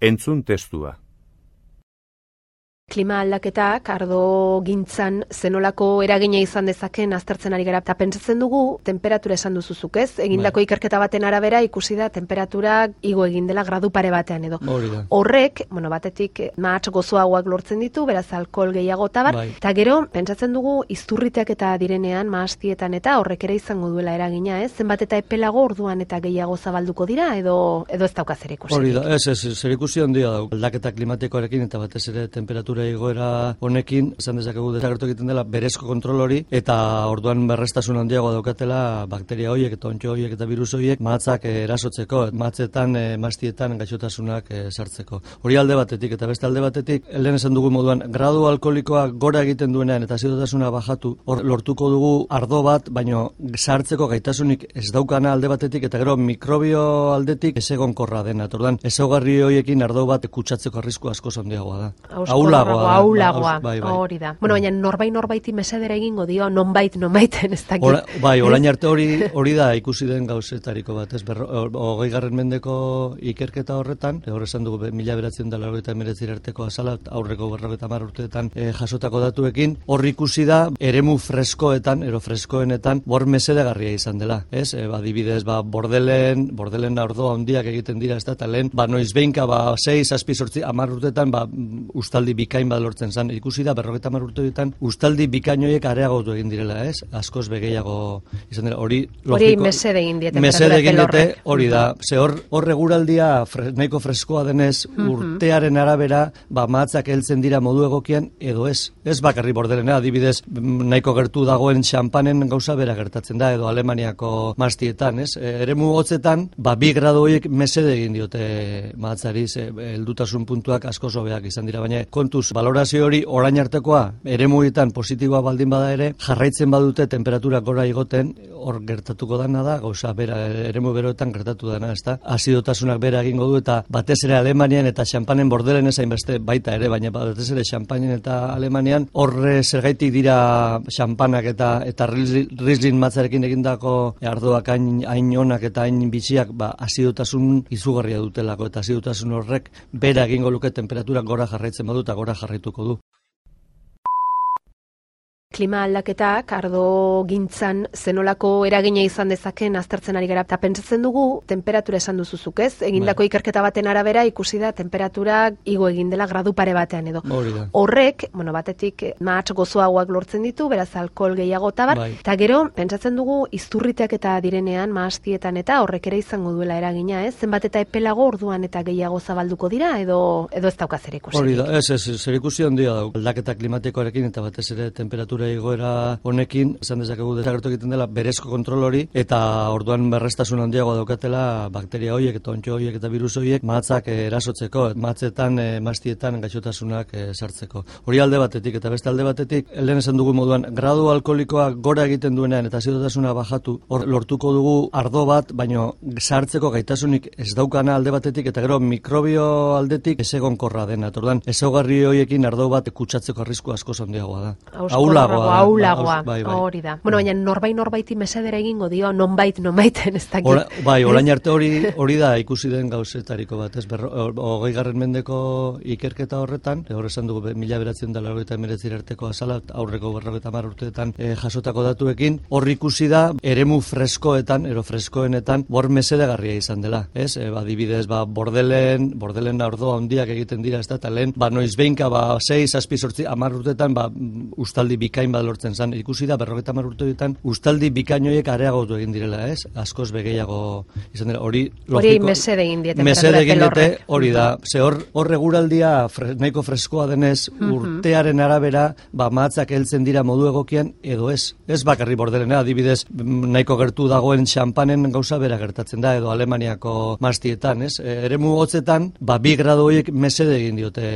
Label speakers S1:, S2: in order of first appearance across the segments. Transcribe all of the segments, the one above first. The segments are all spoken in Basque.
S1: Entzun testua.
S2: Klima aldaketak ardo gintzan zenolako eragina izan dezaken aztertzen ari gara. Eta pentsatzen dugu, temperatura esan duzuzuk ez? Egindako bai. ikerketa baten arabera ikusi da temperatura igo egin dela gradu pare batean edo. Horrek, bueno, batetik mahatz gozoagoak lortzen ditu, beraz alkohol gehiago eta bar. Bai. Eta gero, pentsatzen dugu, izturriteak eta direnean mahastietan eta horrek ere izango duela eragina ez? Zenbat eta epelago orduan eta gehiago zabalduko dira edo edo ez dauka zer ikusi?
S3: Hori da, ez, ez, zer ikusi handia da. Aldaketa klimatikoarekin eta batez ere temperatura igoera honekin, esan dezakegu desagertu egiten dela berezko kontrol hori, eta orduan berrestasun handiago daukatela bakteria horiek eta ontxo horiek eta virus horiek matzak erasotzeko, matzetan, e, mastietan gaixotasunak e, sartzeko. Hori alde batetik eta beste alde batetik, lehen esan dugu moduan, gradu alkoholikoa gora egiten duenean eta zidotasuna bajatu, hor lortuko dugu ardo bat, baino sartzeko gaitasunik ez daukana alde batetik eta gero mikrobio aldetik ez egon korra dena. Orduan, ez horiekin ardo bat kutsatzeko arrisku asko handiagoa da.
S2: Aula aulagoa, bai, bai. hori da. Bueno, baina norbait norbaiti mesedera egingo dio, nonbait nonbaiten ez dakit. Ora,
S3: bai, orain arte hori hori da ikusi den gauzetariko bat, ez hogei garren mendeko ikerketa horretan, hor esan dugu mila beratzen da eta emeretzir arteko azala, aurreko berrogeta mar urteetan e, jasotako datuekin, hor ikusi da eremu freskoetan, ero freskoenetan, bor mesedegarria izan dela, ez? E, ba, dibidez, ba, bordelen, bordelen ordoa handiak egiten dira, ez da, eta lehen, ba, noiz behinka, ba, 6, azpi, sortzi, amar urteetan, ba, ustaldi bikain bat lortzen zan. Ikusi da, berroketa urte ditan, ustaldi bikainoiek areagotu egin direla, ez? Askoz begeiago izan dira. Hori,
S2: hori mesede egin diete.
S3: Mesede egin diete, hori da. Ze hor, hor regulaldia fre, nahiko freskoa denez, urtearen arabera, ba, matzak heltzen dira modu egokian, edo ez. Ez bakarri bordelena, adibidez, nahiko gertu dagoen xampanen gauza bera gertatzen da, edo Alemaniako mastietan, ez? E, eremu hotzetan, ba, bi grado horiek mesede egin diote matzari, ze, heldutasun puntuak asko sobeak izan dira, baina kontuz valorazio hori orain artekoa eremuetan positiboa baldin bada ere jarraitzen badute temperatura gora igoten hor gertatuko dana da gauza bera eremu beroetan gertatu dana ezta? Azidotasunak bera egingo du eta batez ere Alemanian eta xampanen bordelen ezain beste baita ere baina batez ere xampanen eta Alemanian horre zergaitik dira xampanak eta eta Riesling matzarekin egindako ardoak hain hain onak eta hain bitxiak ba azidotasun izugarria dutelako eta azidotasun horrek bera egingo luke temperatura gora jarraitzen badu eta gora jarraituko du
S2: klima aldaketak ardo gintzan zenolako eragina izan dezaken aztertzen ari gara. Ta pentsatzen dugu temperatura esan duzuzuk, ez? Egindako bai. ikerketa baten arabera ikusi da temperatura igo egin dela gradu pare batean edo. Horrek, bueno, batetik mahats gozoagoak lortzen ditu, beraz alkohol gehiago ta bar. Bai. Ta gero pentsatzen dugu izturriteak eta direnean mahastietan eta horrek ere izango duela eragina, ez? Zenbat eta epelago orduan eta gehiago zabalduko dira edo edo ez dauka zer ikusi.
S3: Hori da, ez, ez, zer ikusi handia da. Aldaketa klimatikoarekin eta batez ere temperatura temperatura igoera honekin, esan dezakegu desagertu egiten dela berezko kontrol hori, eta orduan berrestasun handiago daukatela bakteria horiek, eta ontxo horiek eta virus horiek matzak erasotzeko, matzetan, e, mastietan gaixotasunak e, sartzeko. Hori alde batetik, eta beste alde batetik, lehen esan dugu moduan, gradu alkoholikoa gora egiten duenean, eta zidotasuna bajatu, hor lortuko dugu ardo bat, baino sartzeko gaitasunik ez daukana alde batetik, eta gero mikrobio aldetik ez egonkorra dena. Orduan, ezaugarri horiekin ardo bat kutsatzeko arrisku asko handiagoa da.
S4: Aulagoa. Aulagoa. Bai, bai. Hori da. Bueno, baina norbai norbaiti mesedera egingo dio, nonbait nonbaiten ez dakit. Ora,
S3: bai, orain arte hori hori da ikusi den gauzetariko bat, ez? Hogei garren mendeko ikerketa horretan, hor esan dugu mila beratzen dela hori eta arteko azala, aurreko berrogeta mar urteetan e, jasotako datuekin, hor ikusi da, eremu freskoetan, ero freskoenetan, bor mesedegarria izan dela, ez? E, ba, dibidez, ba, bordelen, bordelen ordoa handiak egiten dira, ez da, eta lehen, ba, noiz behinka, ba, 6, aspi sortzi, amar urteetan, ba, ustaldi bikain bat lortzen zan, ikusi da, berrogeta mar urteetan, ustaldi bikainoiek areagotu egin direla, ez? Askoz begeiago izan dira, hori,
S4: hori mesede egin diete,
S3: mesede egin diete, hori da, ze hor, hor reguraldia fre, nahiko freskoa denez, urtearen arabera, ba, matzak heltzen dira modu egokian, edo ez, ez bakarri bordelena, adibidez, nahiko gertu dagoen xampanen gauza bera gertatzen da, edo Alemaniako mastietan, ez? E, eremu hotzetan, ba, bi grado horiek mesede egin diote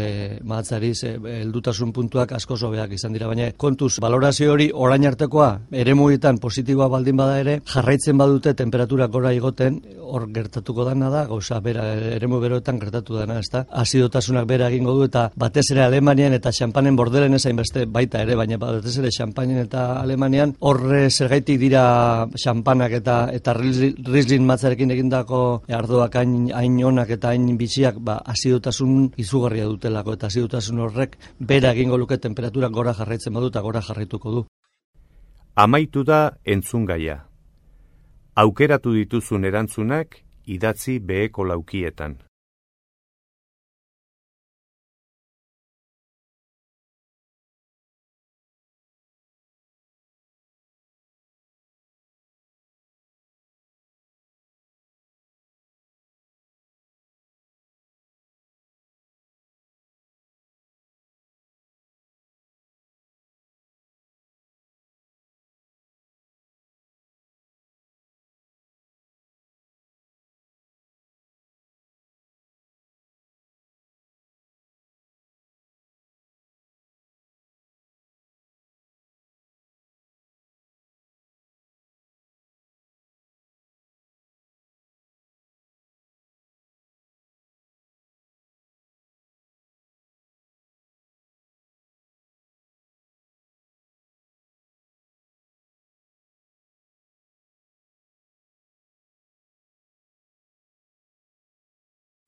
S3: matzari, ze, eldutasun puntuak asko sobeak izan dira, baina kontuz, valorazio hori orain artekoa, eremuetan positiboa baldin bada ere, jarraitzen badute temperatura gora igoten, hor gertatuko dana da, gauza bera, eremu beroetan gertatu dana, ez da? Azidotasunak bera egingo du, eta batez ere Alemanian eta xampanen bordelen ezain beste baita ere, baina batez ere xampanen eta Alemanian, horre zergaitik dira xampanak eta eta Riesling matzarekin egindako ardoak hain, hain onak eta hain bitxiak, ba, azidotasun izugarria dutelako, eta azidotasun horrek bera egingo luke temperatura gora jarraitzen badu eta gora jarraituko du.
S1: Amaitu da entzungaia. Aukeratu dituzun erantzunak idatzi beheko laukietan.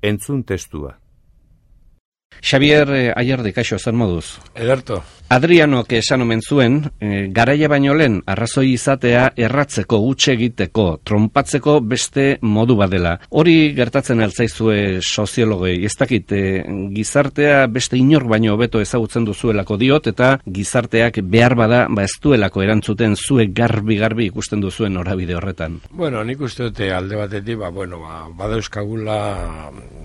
S1: Entzun testua.
S5: Xavier eh, Aiardi, kaixo, zer moduz?
S6: Ederto.
S5: Adrianok esan omen zuen, e, garaia baino lehen arrazoi izatea erratzeko, utxe egiteko, trompatzeko beste modu badela. Hori gertatzen altzaizue soziologei, ez dakit, e, gizartea beste inor baino hobeto ezagutzen duzuelako diot, eta gizarteak behar bada, ba ez duelako erantzuten zue garbi-garbi ikusten duzuen orabide horretan.
S6: Bueno, nik uste dute alde batetik, ba, bueno, ba, badauzkagula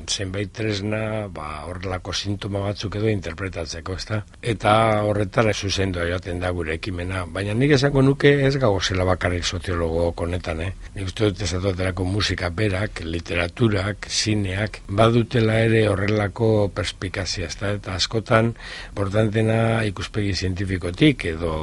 S6: zenbait tresna, ba, horrelako sintoma batzuk edo interpretatzeko, ezta? Eta horretara zuzendu joaten da gure ekimena, baina nik esango nuke ez gago zela bakarrik soziologo konetan, eh? Nik uste dut ezatoterako musika berak, literaturak, zineak, badutela ere horrelako perspikazia, ezta? Eta askotan, portantena ikuspegi zientifikotik, edo,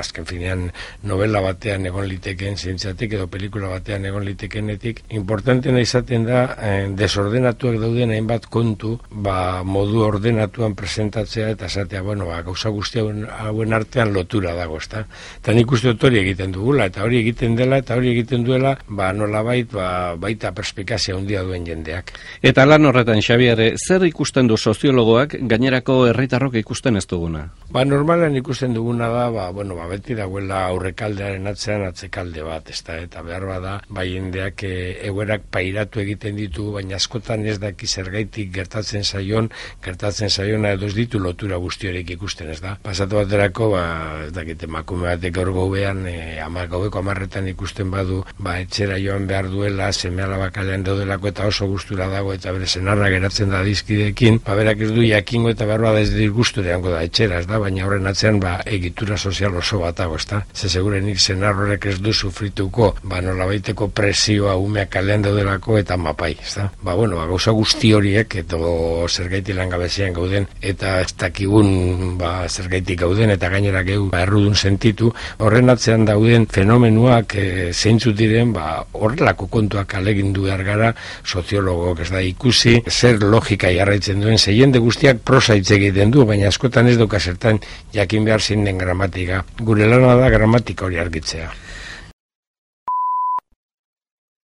S6: azken finean, novela batean egon liteken zientziatik, edo pelikula batean egon litekenetik, importantena izaten da, eh, desordenatuak dauden hainbat kontu, ba, modu ordenatuan presentatzea, eta esatea, bueno, ba, gauza guzti hauen artean lotura dago, ezta? Eta nik uste dut hori egiten dugula, eta hori egiten dela, eta hori egiten duela, ba, nola bait, ba, baita perspekazia handia duen jendeak.
S5: Eta lan horretan, Xabier, zer ikusten du soziologoak gainerako herritarrok ikusten ez duguna?
S6: Ba, normalen ikusten duguna da, ba, bueno, ba, beti dagoela aurrekaldearen atzean atzekalde bat, ezta? Eta behar bada, bai jendeak e, eguerak pairatu egiten ditu, baina askotan ez daki zergaitik gertatzen zaion, gertatzen zaiona edo ez ditu lotura guzti ikusten, ez da? Pasatu baterako, ba, ez dakit, emakume batek gaur gaubean, e, ama, gaubeko amarretan ikusten badu, ba, etxera joan behar duela, seme alabakalean daudelako eta oso gustura dago, eta bere senarra geratzen da dizkidekin, ba, berak ez du jakingo eta behar bada ez dir gustureango da etxera, ez da, baina horren atzean, ba, egitura sozial oso bat dago, ez da. Ze segurenik senarrorek ez du sufrituko, ba, nola baiteko presioa umeak kalean daudelako eta mapai, ez da. Ba, bueno, ba, gauza guzti horiek, eto zergaiti langabezian gauden, eta ez dakigun, ba, zergaitik gauden eta gainera geu ba, errudun sentitu, horren atzean dauden fenomenuak e, zeintzu diren, ba, horrelako kontuak alegindu behar gara soziologok ez da ikusi, zer logika jarraitzen duen, zeiende guztiak prosa egiten du, baina askotan ez duka zertan jakin behar zinden gramatika. Gure lana da gramatika hori argitzea.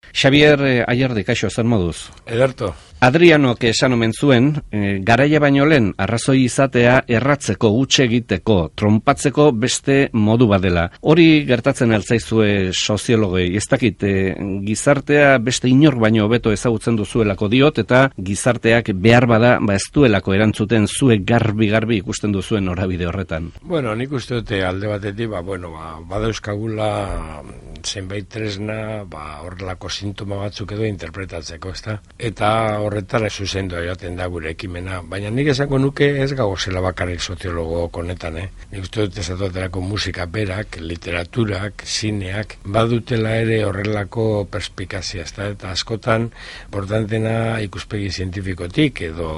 S5: Xavier eh, Aiardi, kaixo, zer moduz?
S6: Ederto.
S5: Adrianok esan omen zuen, e, garaia baino lehen arrazoi izatea erratzeko, utxe egiteko, trompatzeko beste modu badela. Hori gertatzen altzaizue soziologei, ez dakit, e, gizartea beste inor baino hobeto ezagutzen duzuelako diot, eta gizarteak behar bada, ba ez duelako erantzuten zue garbi-garbi ikusten duzuen orabide horretan.
S6: Bueno, nik uste dute alde batetik, ba, bueno, ba, badauzkagula zenbait tresna, ba, horrelako sintoma batzuk edo interpretatzeko, ezta? Eta horretara zuzendu joaten da gure ekimena, baina nik esango nuke ez gago zela bakarrik soziologo konetan, eh? Nik uste dut ezatoterako musika berak, literaturak, zineak, badutela ere horrelako perspikazia, ezta? Eta askotan, portantena ikuspegi zientifikotik, edo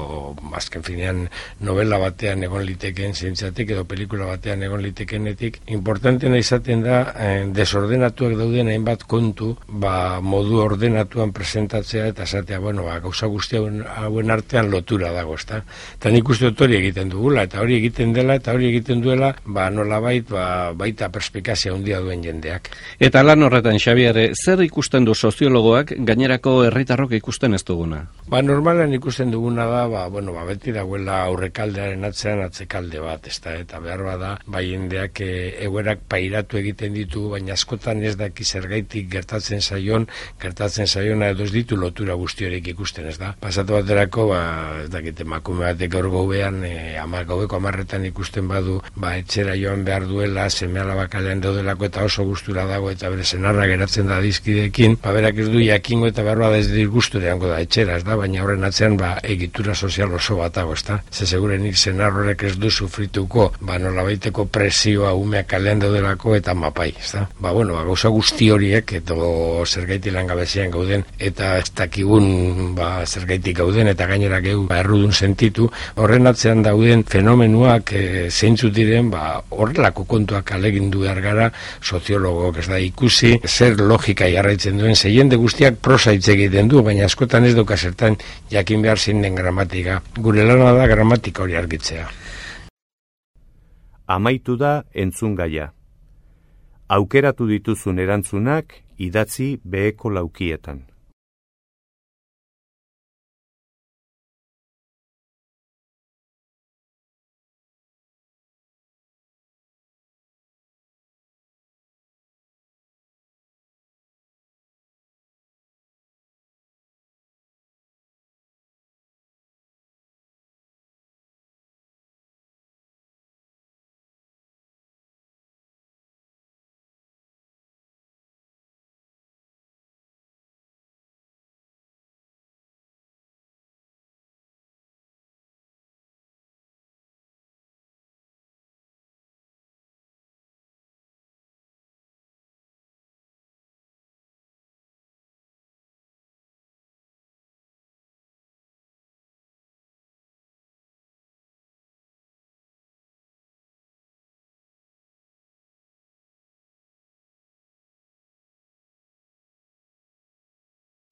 S6: azken finean novela batean egon liteken zientziatik, edo pelikula batean egon litekenetik, importantena izaten da eh, desordenatuak dauden hainbat kontu, ba, modu ordenatuan presentatzea eta esatea, bueno, ba, gauza guzti hauen artean lotura dago, ezta? Eta nik uste dut hori egiten dugula, eta hori egiten dela, eta hori egiten duela, ba, nola bait, ba, baita perspekazia handia duen jendeak.
S5: Eta lan horretan, Xabier, zer ikusten du soziologoak gainerako herritarrok ikusten ez duguna?
S6: Ba, normalen ikusten duguna da, ba, bueno, ba, beti dagoela aurrekaldearen atzean atzekalde bat, ezta? Eta behar bada, bai jendeak e, eguerak pairatu egiten ditu, baina askotan ez daki zergaitik gertatzen zaion, gertatzen zaiona edo ez ditu lotura guzti ikusten, ez da? Pasatu baterako, ba, ez dakit, emakume batek gaur gaubean, e, ama, gaubeko amarretan ikusten badu, ba, etxera joan behar duela, seme alabakalean daudelako eta oso gustura dago eta bere senarra geratzen da dizkidekin, ba, berak ez du jakingo eta behar ez dir gustureango da etxera, ez da, baina horren atzean, ba, egitura sozial oso bat dago, ez da. Ze segurenik senarrorek ez du sufrituko, ba, nola baiteko presioa umeak kalean daudelako eta mapai, ez da. Ba, bueno, ba, gauza guzti horiek, eto zergaiti langabezian gauden, eta ez dakigun, ba, zergaitik gauden eta gainera geu ba, errudun sentitu, horren atzean dauden fenomenuak e, zeintzu diren, ba, horrelako kontuak alegindu behar gara soziologok ez da ikusi, zer logika jarraitzen duen, zeiende guztiak prosa egiten du, baina askotan ez duka zertan jakin behar zinden gramatika. Gure lana da gramatika hori argitzea.
S1: Amaitu da entzun gaia. Aukeratu dituzun erantzunak idatzi beheko laukietan.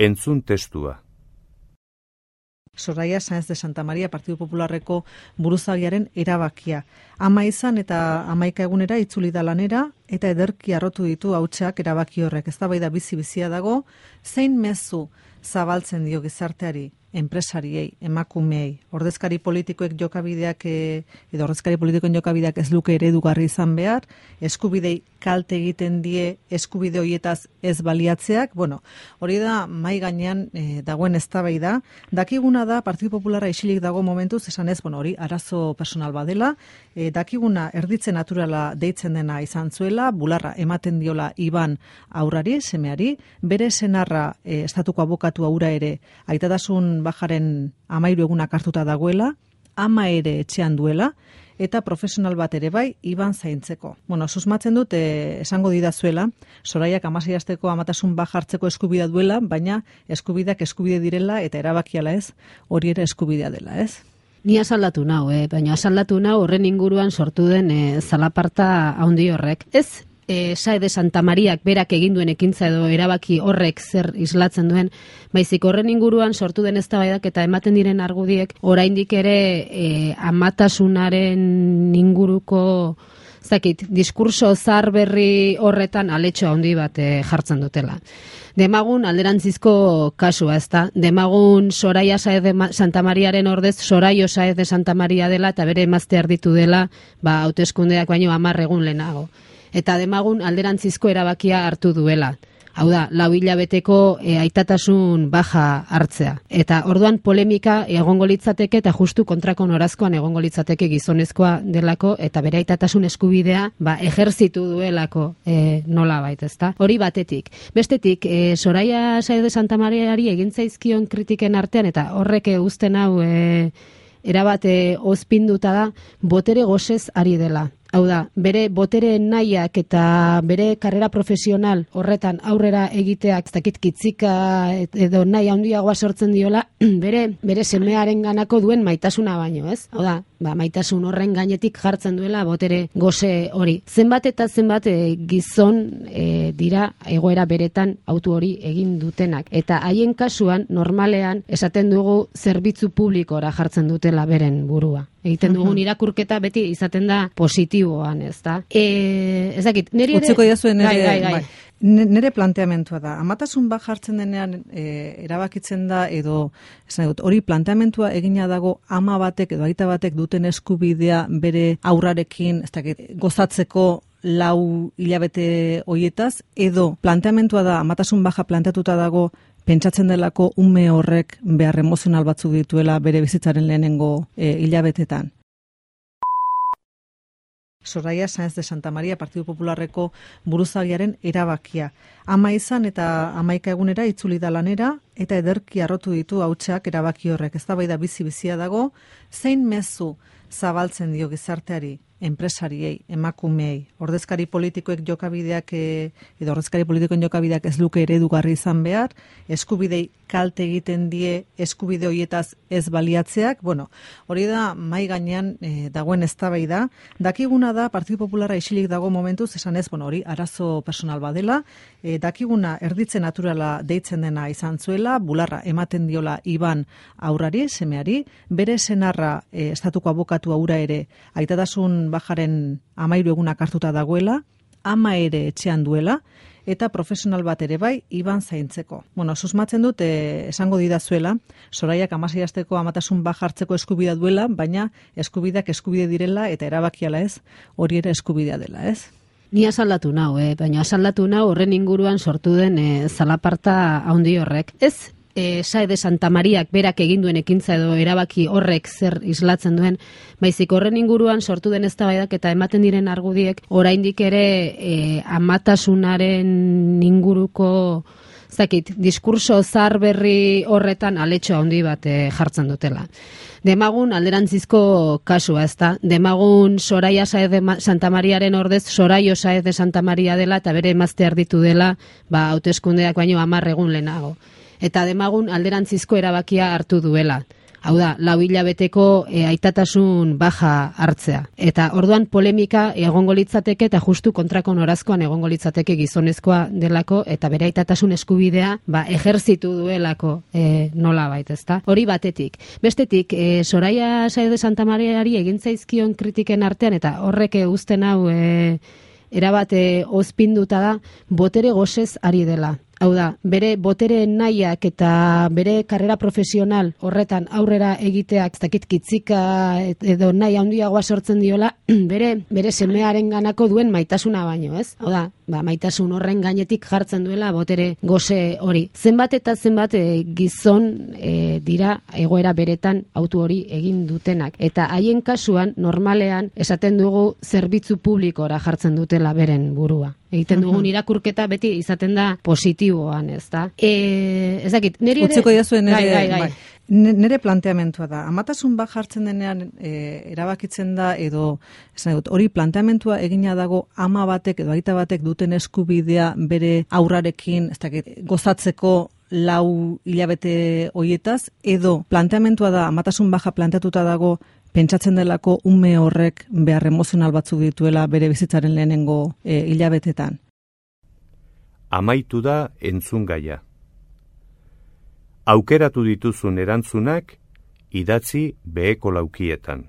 S1: Entzun testua.
S7: Soraya Sáenz de Santa Maria Partidu Popularreko buruzagiaren erabakia. Ama izan eta amaika egunera itzuli da lanera eta ederki arrotu ditu hautsak erabaki horrek. Ez da bizi bizia dago, zein mezu zabaltzen dio gizarteari enpresariei, emakumeei, ordezkari politikoek jokabideak e, edo ordezkari politikoen jokabideak ez luke eredugarri izan behar, eskubidei kalte egiten die eskubide hoietaz ez baliatzeak, bueno, hori da mai gainean e, dagoen eztabaida, dakiguna da Partidu Popularra isilik dago momentuz, esan ez, bueno, hori arazo personal badela, e, dakiguna erditze naturala deitzen dena izan zuela, bularra ematen diola Iban aurrari, semeari, bere senarra e, estatuko abokatu aura ere, aitatasun bajaren amairu egunak hartuta dagoela, ama ere etxean duela, eta profesional bat ere bai, iban zaintzeko. Bueno, susmatzen dut, e, esango didazuela, soraiak amasei asteko amatasun bajartzeko eskubida duela, baina eskubidak eskubide direla eta erabakiala ez, hori ere eskubidea dela, ez?
S4: Ni asaldatu nau, eh? baina asaldatu nau horren inguruan sortu den eh, zalaparta handi horrek. Ez e, Sae de Santa Mariak berak egin duen ekintza edo erabaki horrek zer islatzen duen, baizik horren inguruan sortu den eztabaidak eta ematen diren argudiek oraindik ere e, amatasunaren inguruko zakit, diskurso zar berri horretan aletxo handi bat e, jartzen dutela. Demagun alderantzizko kasua, ezta? Demagun Soraia Saez de Santa Mariaren ordez Soraio Saez de Santa Maria dela eta bere emazte arditu dela, ba hauteskundeak baino 10 egun lehenago eta demagun alderantzizko erabakia hartu duela. Hau da, lau hilabeteko e, aitatasun baja hartzea. Eta orduan polemika egongo litzateke eta justu kontrako norazkoan egongo litzateke gizonezkoa delako eta bere aitatasun eskubidea ba, ejerzitu duelako e, nola baita, ezta? Hori batetik. Bestetik, e, Soraia Saio de Santa Mariari egintzaizkion kritiken artean eta horrek uzten hau e, erabate ozpinduta da, botere gozez ari dela. Hau da, bere botere nahiak eta bere karrera profesional horretan aurrera egiteak ez dakit kitzika edo nahi handiagoa sortzen diola bere bere semearen ganako duen maitasuna baino, ez? Hau da, ba, maitasun horren gainetik jartzen duela botere goze hori. Zenbat eta zenbat e, gizon e, dira egoera beretan autu hori egin dutenak. Eta haien kasuan normalean esaten dugu zerbitzu publikora jartzen dutela beren burua egiten dugun irakurketa beti izaten da positiboan, ez da? E, ez dakit, nire ere...
S7: Utziko gai, gai, gai. Bai, nire planteamentua da. Amatasun bat jartzen denean e, erabakitzen da, edo dut, hori planteamentua egina dago ama batek edo aita batek duten eskubidea bere aurrarekin, ez dakit, gozatzeko lau hilabete hoietaz, edo planteamentua da amatasun baja planteatuta dago pentsatzen delako ume horrek behar emozional batzuk dituela bere bizitzaren lehenengo e, hilabetetan. Soraya Sáenz de Santa Maria Partidu Popularreko buruzagiaren erabakia. Ama izan eta amaika egunera itzuli da lanera eta ederki arrotu ditu hautsak erabaki horrek. Ez da bizi bizia dago, zein mezu zabaltzen dio gizarteari enpresariei, emakumeei, ordezkari politikoek jokabideak e, edo ordezkari politikoen jokabideak ez luke eredugarri izan behar, eskubidei kalte egiten die eskubide hoietaz ez baliatzeak, bueno, hori da mai gainean e, dagoen eztabaida, dakiguna da Partidu Popularra isilik dago momentuz esan ez, bueno, hori arazo personal badela, e, dakiguna erditze naturala deitzen dena izan zuela, bularra ematen diola Iban aurrari, semeari, bere senarra e, estatuko abokatu aura ere, aitatasun bajaren amairu egunak hartuta dagoela, ama ere etxean duela, eta profesional bat ere bai, iban zaintzeko. Bueno, susmatzen dut, eh, esango didazuela, soraiak amasei asteko amatasun bajartzeko eskubida duela, baina eskubidak eskubide direla eta erabakiala ez, hori ere eskubidea dela, ez?
S4: Ni asaldatu nau, eh? baina asaldatu nau horren inguruan sortu den eh, zalaparta handi horrek. Ez e, Sae de Santa Mariak berak egin duen ekintza edo erabaki horrek zer islatzen duen, baizik horren inguruan sortu den eztabaidak eta ematen diren argudiek oraindik ere e, amatasunaren inguruko zakit, diskurso zar berri horretan aletxo handi bat e, jartzen dutela. Demagun alderantzizko kasua, ezta? Demagun Soraia Saez de Santa Mariaren ordez Soraio Saez de Santa Maria dela eta bere emazte arditu dela, ba hauteskundeak baino 10 egun lehenago eta demagun alderantzizko erabakia hartu duela. Hau da, lau hilabeteko e, aitatasun baja hartzea. Eta orduan polemika egongo litzateke eta justu kontrako norazkoan egongo litzateke gizonezkoa delako eta bere aitatasun eskubidea ba, ejerzitu duelako e, nola baita, ezta? Hori batetik. Bestetik, e, Soraia Saio de Santa Mariari egin zaizkion kritiken artean eta horrek uzten hau e, erabate ozpinduta da, botere gozez ari dela. Hau da, bere botere nahiak eta bere karrera profesional horretan aurrera egiteak ez dakit kitzika edo nahi handiagoa sortzen diola bere bere semearen ganako duen maitasuna baino, ez? Hau da, ba, maitasun horren gainetik jartzen duela botere goze hori. Zenbat eta zenbat e, gizon e, dira egoera beretan autu hori egin dutenak. Eta haien kasuan normalean esaten dugu zerbitzu publikora jartzen dutela beren burua egiten dugun irakurketa beti izaten da positiboan, ez da? E, ez dakit, nire
S7: ere... Utzeko jazuen nire, gai, gai, gai. Nere planteamentua da, amatasun bat jartzen denean e, erabakitzen da, edo dut, hori planteamentua egina dago ama batek edo aita batek duten eskubidea bere aurrarekin, ez dakit, gozatzeko lau hilabete hoietaz, edo planteamentua da, amatasun baja planteatuta dago pentsatzen delako ume horrek behar emozional batzuk dituela bere bizitzaren lehenengo e, hilabetetan.
S1: Amaitu da entzun gaia. Aukeratu dituzun erantzunak idatzi beheko laukietan.